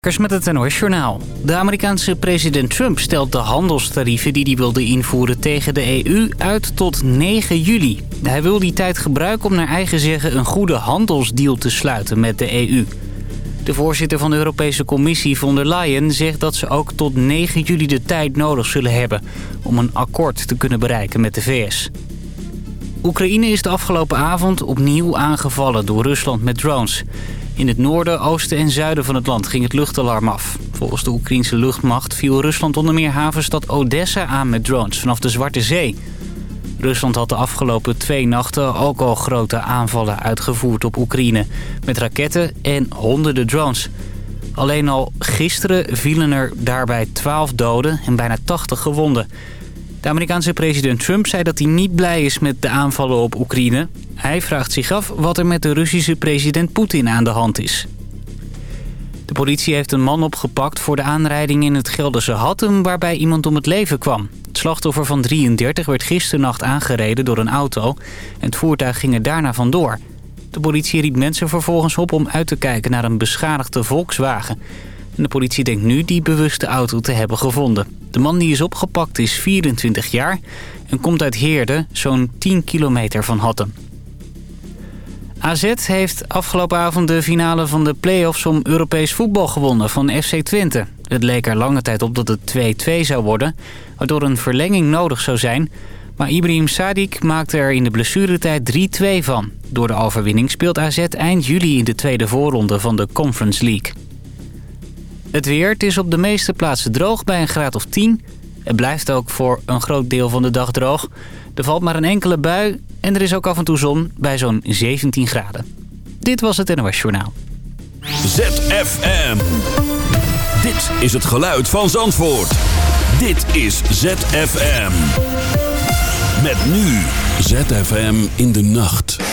met het NOS. De Amerikaanse president Trump stelt de handelstarieven die hij wilde invoeren tegen de EU uit tot 9 juli. Hij wil die tijd gebruiken om naar eigen zeggen een goede handelsdeal te sluiten met de EU. De voorzitter van de Europese Commissie von der Leyen zegt dat ze ook tot 9 juli de tijd nodig zullen hebben... om een akkoord te kunnen bereiken met de VS. Oekraïne is de afgelopen avond opnieuw aangevallen door Rusland met drones... In het noorden, oosten en zuiden van het land ging het luchtalarm af. Volgens de Oekraïnse luchtmacht viel Rusland onder meer havenstad Odessa aan met drones vanaf de Zwarte Zee. Rusland had de afgelopen twee nachten ook al grote aanvallen uitgevoerd op Oekraïne... met raketten en honderden drones. Alleen al gisteren vielen er daarbij 12 doden en bijna 80 gewonden. De Amerikaanse president Trump zei dat hij niet blij is met de aanvallen op Oekraïne. Hij vraagt zich af wat er met de Russische president Poetin aan de hand is. De politie heeft een man opgepakt voor de aanrijding in het Gelderse Hattem... waarbij iemand om het leven kwam. Het slachtoffer van 33 werd gisternacht aangereden door een auto... en het voertuig ging er daarna vandoor. De politie riep mensen vervolgens op om uit te kijken naar een beschadigde Volkswagen. De politie denkt nu die bewuste auto te hebben gevonden. De man die is opgepakt is 24 jaar en komt uit Heerde, zo'n 10 kilometer van Hattem. AZ heeft afgelopen avond de finale van de play-offs om Europees voetbal gewonnen van FC Twente. Het leek er lange tijd op dat het 2-2 zou worden, waardoor een verlenging nodig zou zijn. Maar Ibrahim Sadik maakte er in de blessuretijd 3-2 van. Door de overwinning speelt AZ eind juli in de tweede voorronde van de Conference League. Het weer, het is op de meeste plaatsen droog bij een graad of 10. Het blijft ook voor een groot deel van de dag droog. Er valt maar een enkele bui en er is ook af en toe zon bij zo'n 17 graden. Dit was het NOS Journaal. ZFM. Dit is het geluid van Zandvoort. Dit is ZFM. Met nu ZFM in de nacht.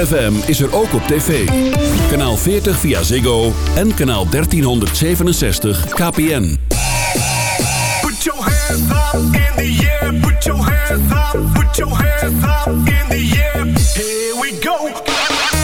ZFM is er ook op tv. Kanaal 40 via Ziggo en kanaal 1367 KPN. Put your hands up in the air, put your hands up, put your hands up in the air. Here we go.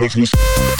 love me.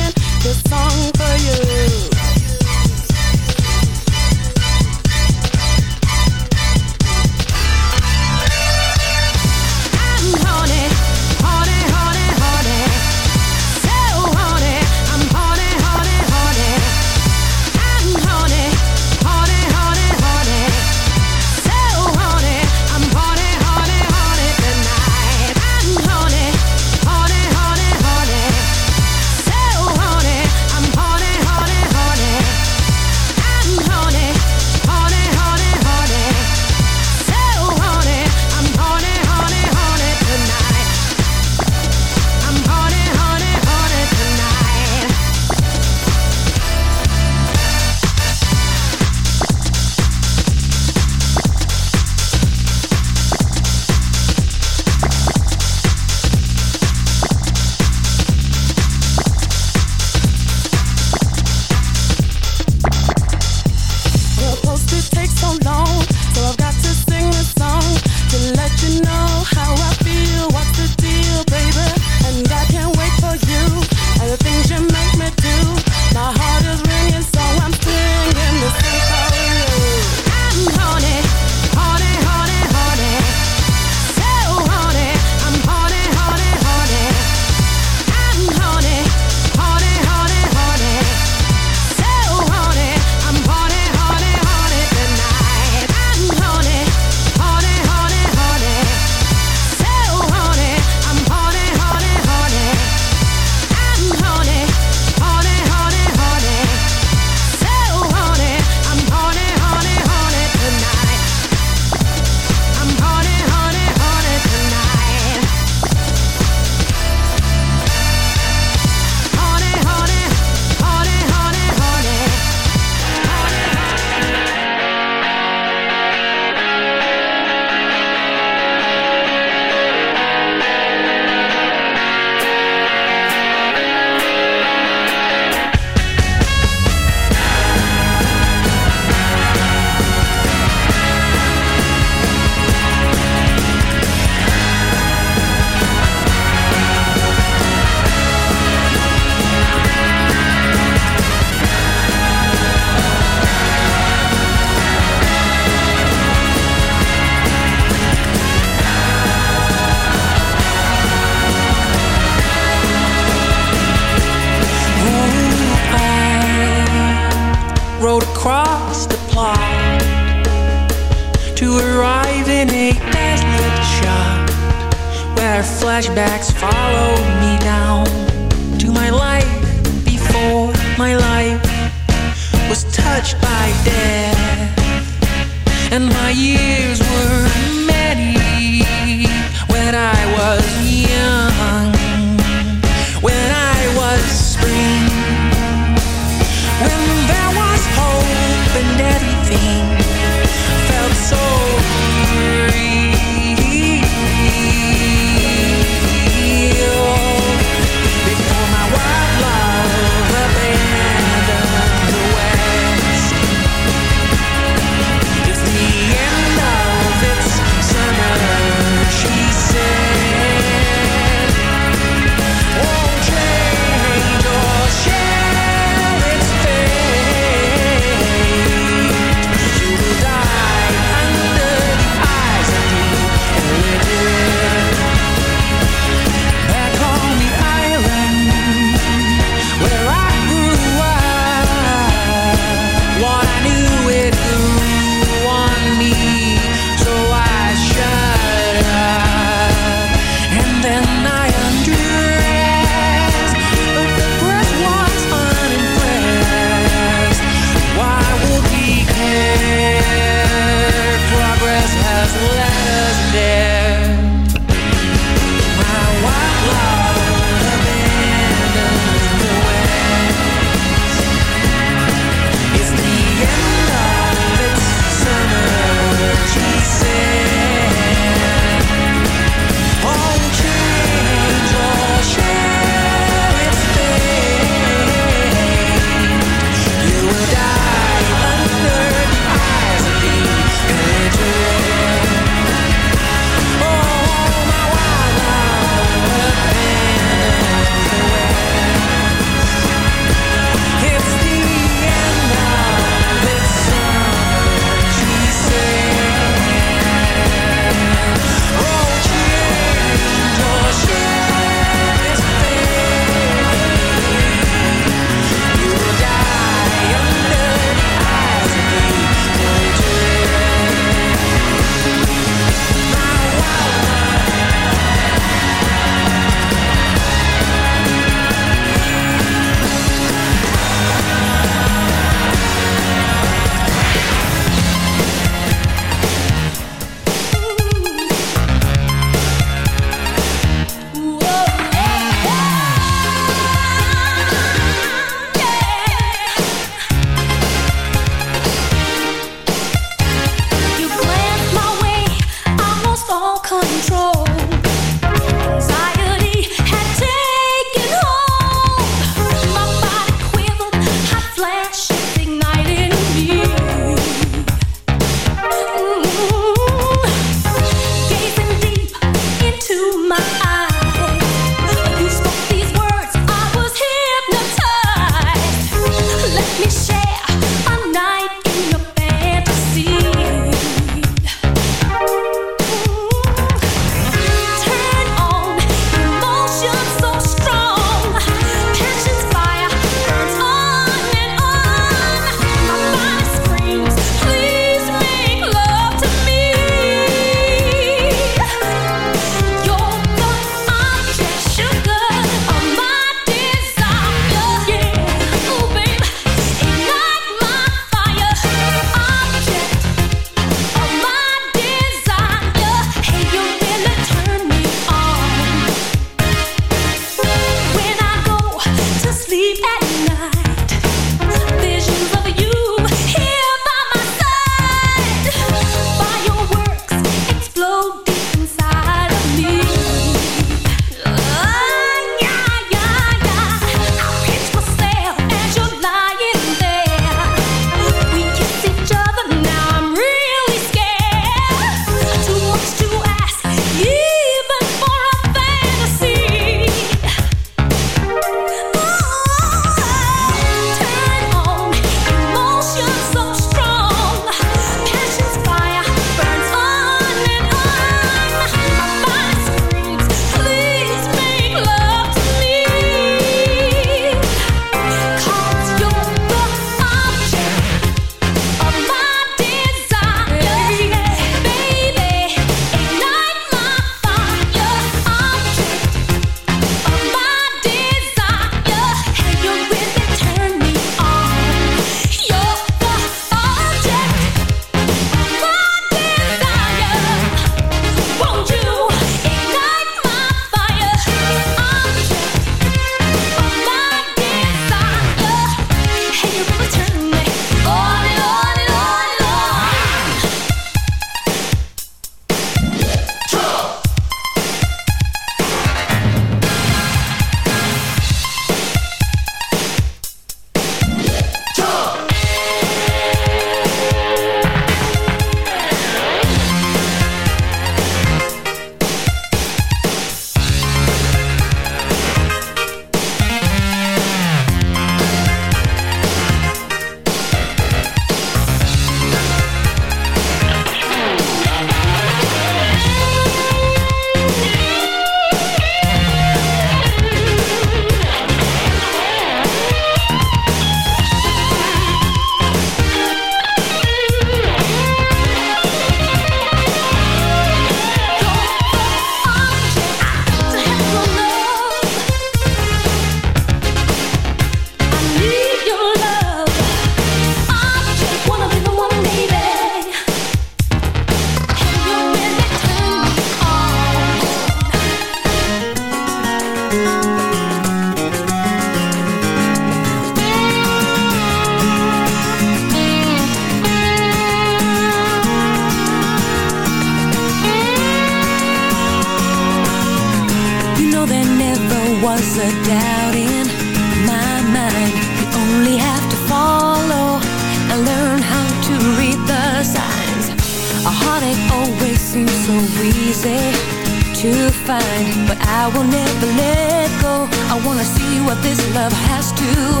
Love has to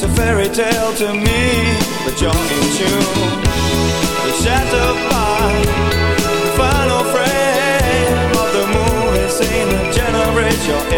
It's a fairy tale to me, but you're in tune. The shadow by the final frame of the moon is in a generation.